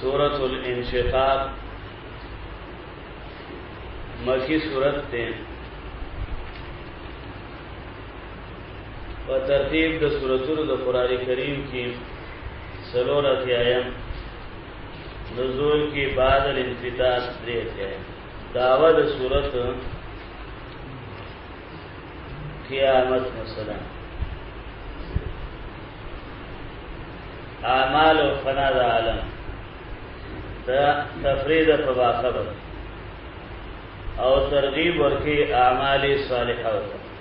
سورة الانشقاق مکی صورت تے و ترتیب د سورتونو د قرآن کریم کی سلورت آیم نزول کی بعد الانفطار درې ته داوا د صورت قیامت مثلا اعمال او فنا د عالم دا تفرید په واقع او ترغیب ورکی اعمال صالحه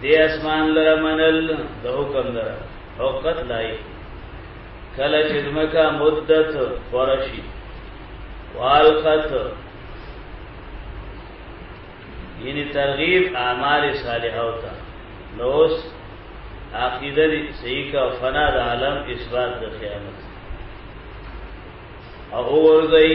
دی اسمان لره منل د حکم لره حقت لای کله چې دمکا مدت فرشی والقت یعنی ترغیب اعمال صالحه ہوتا نوس عقیده دی صحیح کا فنا د عالم اثبات د قیامت او ورځي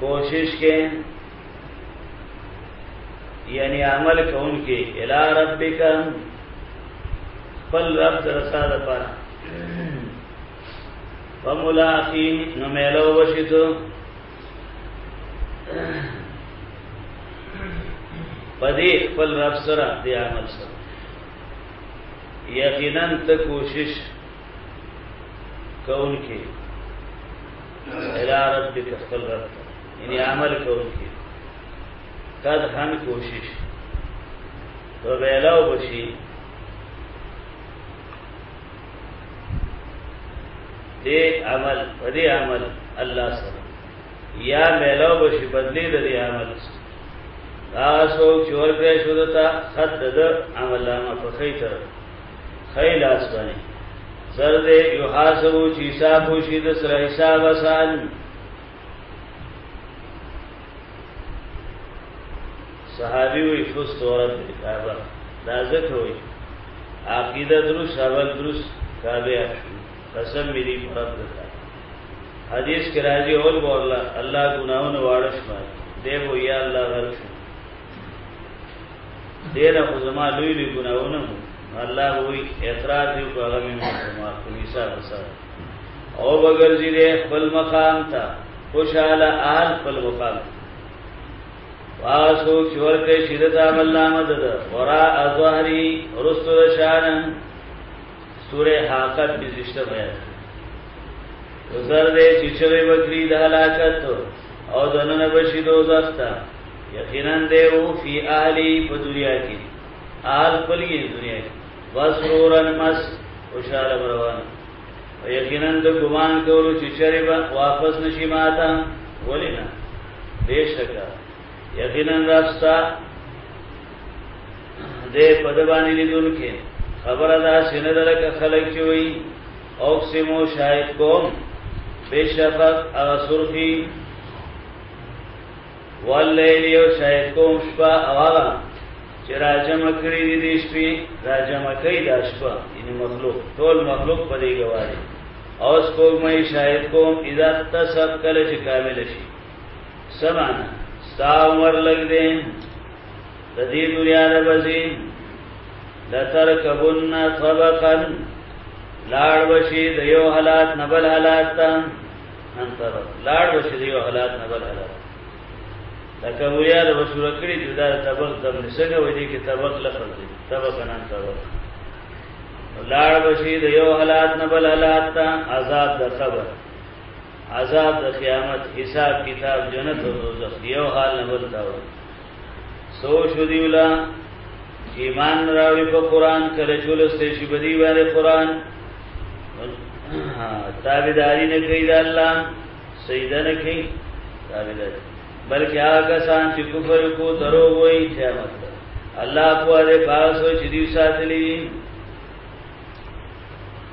کوشش کې یعنی عمل کون کې الی ربک فل رب درسا د پاره فملاقی نو ملو وشتو پدې خپل رب سره دی عمل سره یقینا ته کوشش کون کې ادارت به خپل رب یعنی عمل کون کې تد هم کوشش تو ویلاو بشي دې عمل دې عمل الله سره یا ویلاو بشي بدلی دې عمل سره دا سو چور کې شو دتا خد د عمل ما په خې طرف خیلاس باندې زر دې یو حاسبو چې حساب وشي د سره حساب آسان صحابي وي فست ورد کابه دا ذکر وي عقیده درس اول درس کابه قسم مې دې پرد کړ حدیث کې راځي اول بو الله الله ګناونه واړش ما دی وو یا الله غرق ډیره خو زما لوی لوی ګناونه مو الله وی اعتراض یو په هغه مې ما په حساب سره او بغرزی دې خپل مقام ته خوشاله آل خپل مقام واسو چور کې شدت عمل نامه ده ورا ازهری رسول شان سوره حاقت کې زشته بیان وزر دې چې چوي وکړي د هلاکت او دنه بشي دوزخ ته یقینا دیو فی اهلی په دنیا کې آل پلګي دنیا کې وسرورن مس خوشاله روان او یقینا د ګمان کولو چې چرې به واپس نشي ماته ولینا بشکا یقینا راستا دې په دبانې لیدون کې خبره ده سینه درکه خلک چې وي او سمو شاید کوم بشفق اغسرخی واللیل یو شاید کوم شپه او هغه چې راجم کړی دی د شپې راجم کوي د شپه یعنی مخلوق ټول مخلوق په دې ګواړي او اس کو مې شاید کوم اذا تصف کله چې کامل شي سمانا ستا عمر لګ دې د دې دنیا د بزي لتر کبن طبقا لاړ وشي د یو حالات نبل حالات ته نن پر لاړ وشي دی حالات نه بل حالات لکه ویا د مشوره کړی چې دا طبق د څنګه وې دي کې طبق لفظ دی طبق نن طبق لاړ وشي د یو حالات نه بل حالات ته عذاب د قبر عذاب د قیامت حساب کتاب جنت او دوزخ یو حال نه بل تا وي سو شو دیولا چې ایمان راوړي په قران کله چې لسته شي بدی باندې قران تابعداري نه کوي د الله سیدا نه کوي تابعداري بلکې هغه کسان چې کفر کو درو وایي قیامت الله په دې پاسو چې دی ساتلی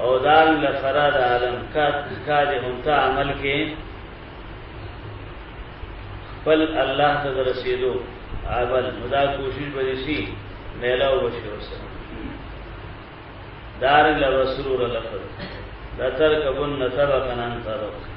او دال لسره د عالم کا کا دې هم ته عمل کې خپل الله ته رسیدو عمل مدا کوشش بری شي میلاو بشي ورسره دار لرسول لقد لا تركبن طبقا عن طبق